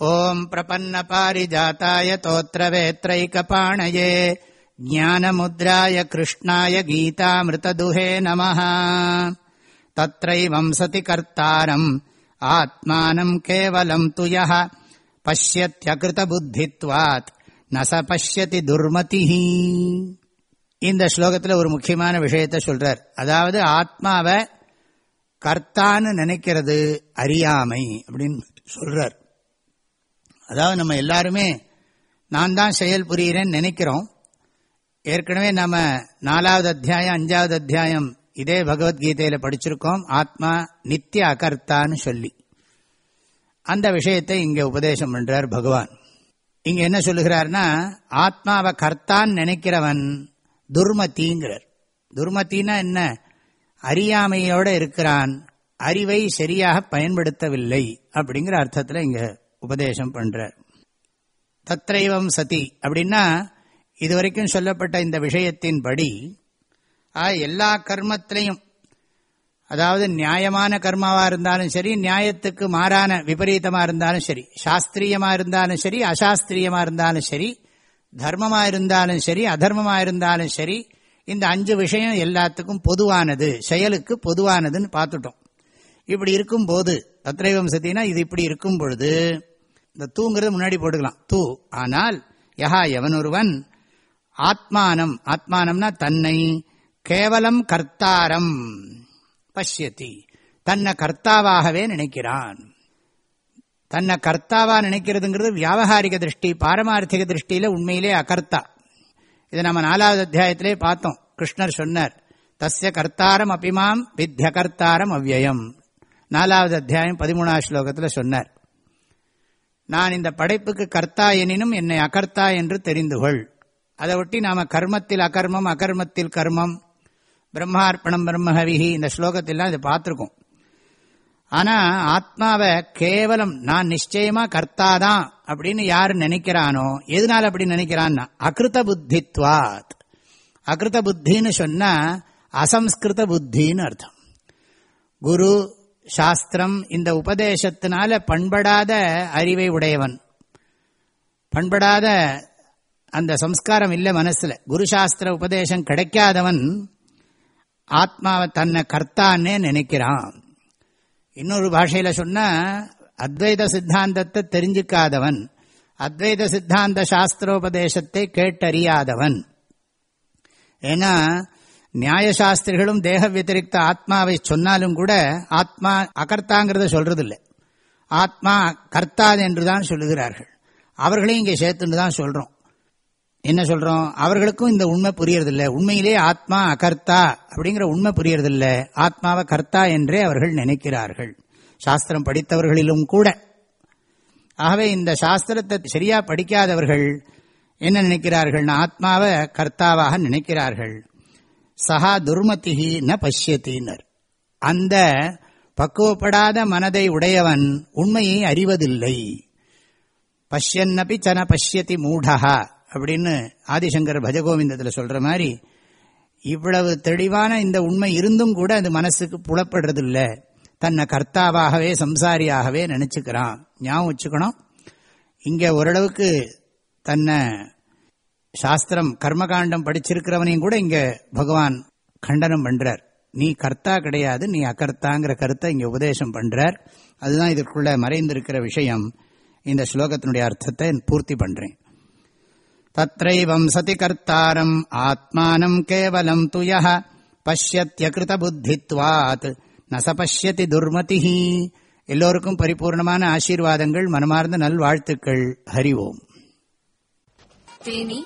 ॐ प्रपन्नपारिजाताय तोत्रवेत्रैकपाणये ज्ञानमुद्राय कृष्णाय गीतामृतदुहे नमः तत्रैवं सति कर्तारम् आत्मानम् केवलम् तु यः பஷ்யத்யகிருதபுத்தித்வாத் நச பஷ்யதி துர்மதிஹி இந்த ஸ்லோகத்தில் ஒரு முக்கியமான விஷயத்தை சொல்றார் அதாவது ஆத்மாவை கர்த்தான்னு நினைக்கிறது அறியாமை அப்படின்னு சொல்றார் அதாவது நம்ம எல்லாருமே நான் தான் செயல் புரிகிறேன்னு நினைக்கிறோம். ஏற்கனவே நம்ம நாலாவது அத்தியாயம் அஞ்சாவது அத்தியாயம் இதே பகவத்கீதையில படிச்சிருக்கோம். ஆத்மா நித்திய அகர்த்தான்னு சொல்லி. அந்த விஷயத்தை இங்கே உபதேசம் பண்றார் பகவான். இங்க என்ன சொல்லுகிறார்னா ஆத்மாவை கர்த்தான் நினைக்கிறவன் துர்மத்திங்கிறார். துர்மத்தின்னா என்ன? அறியாமையோட இருக்கிறான். அறிவை சரியாக பயன்படுத்தவில்லை அப்படிங்கிற அர்த்தத்தில் இங்க உபதேசம் பண்றார். தத்ரைவம் சதி அப்படின்னா இதுவரைக்கும் சொல்லப்பட்ட இந்த விஷயத்தின்படி எல்லா கர்மத்திலையும் அதாவது நியாயமான கர்மாவா இருந்தாலும் சரி நியாயத்துக்கு மாறான விபரீதமா இருந்தாலும் சரி சாஸ்திரியமா இருந்தாலும் சரி அசாஸ்திரியமா இருந்தாலும் சரி தர்மமா இருந்தாலும் சரி அதர்மமா இருந்தாலும் சரி இந்த அஞ்சு விஷயம் எல்லாத்துக்கும் பொதுவானது செயலுக்கு பொதுவானதுன்னு பார்த்துட்டோம். இப்படி இருக்கும் போது தத்ரைவம் சத்தினா இது இப்படி இருக்கும் பொழுது இந்த தூங்கிறது முன்னாடி போட்டுக்கலாம். தூ. ஆனால் யஹா எவன் ஒருவன் ஆத்மானம் ஆத்மானம்னா தன்னை கேவலம் கர்த்தாரம் பஷ்யத்தி தன்னை கர்த்தாவாகவே நினைக்கிறான். தன்னை கர்த்தாவா நினைக்கிறதுங்கிறது வியாபகாரிக திருஷ்டி பாரமார்த்திக திருஷ்டியில உண்மையிலே அகர்த்தா. இதை நம்ம நாலாவது அத்தியாயத்திலே பார்த்தோம். கிருஷ்ணர் சொன்னார் தஸ்ய கர்த்தாரம் அபிமாம் வித்ய கர்த்தாரம் அவ்வயம். நாலாவது அத்தியாயம் பதிமூணாவது ஸ்லோகத்தில் சொன்னார் நான் இந்த படைப்புக்கு கர்த்தா எனினும் என்னை அகர்த்தா என்று தெரிந்து கொள். அதை ஒட்டி நாம கர்மத்தில் அகர்மம் அகர்மத்தில் கர்மம் பிரம்மார்ப்பணம் பிரம்மஹவிஹி இந்த ஸ்லோகத்திலாம் இதை பார்த்துருக்கோம். ஆனா ஆத்மாவை கேவலம் நான் நிச்சயமா கர்த்தாதான் அப்படின்னு யாரு நினைக்கிறானோ எதனால் அப்படி நினைக்கிறான்னா அகிருத புத்தித்வாத். அகிருத புத்தின்னு சொன்னா அசம்ஸ்கிருத புத்தின்னு அர்த்தம். குரு சாஸ்திரம் இந்த உபதேசத்தினால பண்படாத அறிவை உடையவன். பண்படாத அந்த சம்ஸ்காரம் இல்லை மனசில். குரு சாஸ்திர உபதேசம் கிடைக்காதவன் ஆத்மாவை தன்னை கர்த்தான்னே நினைக்கிறான். இன்னொரு பாஷையில் சொன்னால் அத்வைத சித்தாந்தத்தை தெரிஞ்சுக்காதவன் அத்வைத சித்தாந்த சாஸ்திரோபதேசத்தை கேட்டறியாதவன். ஏன்னா நியாயசாஸ்திரிகளும் தேக வத்திரிக்த ஆத்மாவை சொன்னாலும் கூட ஆத்மா அகர்த்தாங்கிறத சொல்றதில்லை. ஆத்மா கர்த்தாது என்றுதான் சொல்லுகிறார்கள். அவர்களையும் இங்கே சேர்த்துன்னு தான் சொல்றோம். என்ன சொல்றோம்? அவர்களுக்கும் இந்த உண்மை புரியறதில்லை. உண்மையிலே ஆத்மா அகர்த்தா அப்படிங்கிற உண்மை புரியறதில்லை. ஆத்மாவை கர்த்தா என்றே அவர்கள் நினைக்கிறார்கள். சாஸ்திரம் படித்தவர்களிலும் கூட. ஆகவே இந்த சாஸ்திரத்தை சரியா படிக்காதவர்கள் என்ன நினைக்கிறார்கள் ஆத்மாவை கர்த்தாவாக நினைக்கிறார்கள். சஹா துர்மதிஹி ந பஷ்யத்தினர். அந்த பக்குவப்படாத மனதை உடையவன் உண்மையை அறிவதில்லை. பஷ்யன்னபி சன பஷ்யதி மூடஹா அப்படின்னு ஆதிசங்கர் பஜகோவிந்தத்தில் சொல்ற மாதிரி இவ்வளவு தெளிவான இந்த உண்மை இருந்தும் கூட அது மனசுக்கு புலப்படுறதில்ல. தன்னை கர்த்தாவாகவே சம்சாரியாகவே நினைச்சுக்கிறான். ஞாபகம் வச்சுக்கணும். இங்க ஓரளவுக்கு தன்னை சாஸ்திரம் கர்மகாண்டம் படிச்சிருக்கிறவனையும் கூட இங்க பகவான் கண்டனம் பண்றார். நீ கர்த்தா கிடையாது நீ அகர்த்தாங்கிற கருத்தை இங்க உபதேசம் பண்றார். அதுதான் இதற்குள்ள மறைந்திருக்கிற விஷயம். இந்த ஸ்லோகத்தினுடைய அர்த்தத்தை பூர்த்தி பண்றேன். தத்ரைவம் சதி கர்த்தாரம் ஆத்மானம் கேவலம் துய பஷ்யத்யகிருத புத்தித்வாத் நசபஷ்யதி துர்மதி எல்லோருக்கும் பரிபூர்ணமான ஆசீர்வாதங்கள் மனமார்ந்த நல்வாழ்த்துக்கள். ஹரி ஓம். தேனி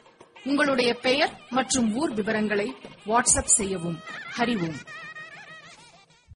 உங்களுடைய பெயர் மற்றும் ஊர் விவரங்களை வாட்ஸ்அப் செய்யவும். ஹரிவோம்